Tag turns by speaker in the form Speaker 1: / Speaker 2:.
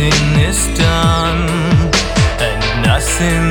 Speaker 1: Nothing is done, and nothing